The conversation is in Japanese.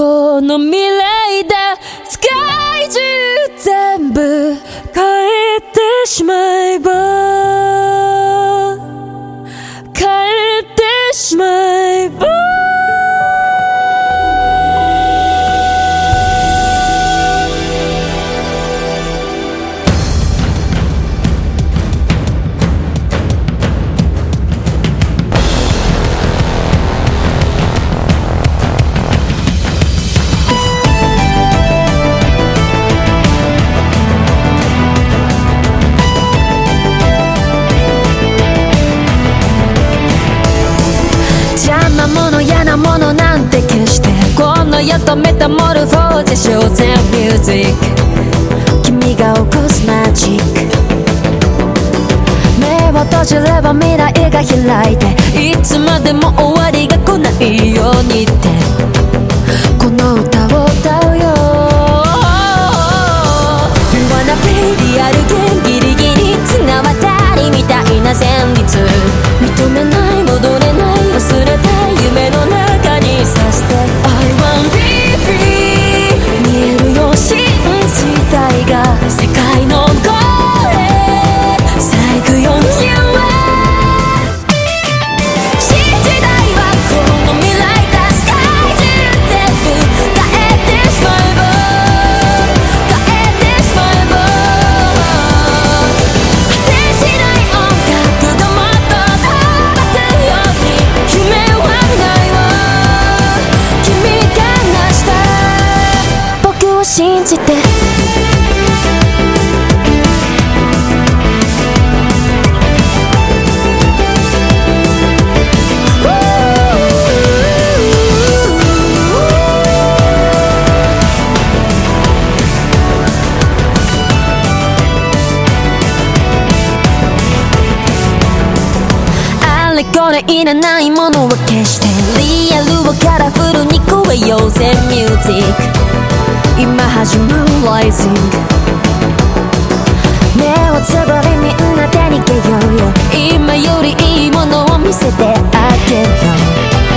この未来で世界中全部変えてしまえばもの嫌なものなんて決して。この世とメタモルフォーゼショーゼミュージック。君が起こすマジック。目を閉じれば未来が開いて。いつまでも終わりが来ないようにって。この歌を歌うよ。信じて。あれこれいらないものは消してリアルをカラフルに超えようぜミュージック。今始まる Rising 目をつぶりみんなで逃げようよ。今よりいいものを見せてあげよう。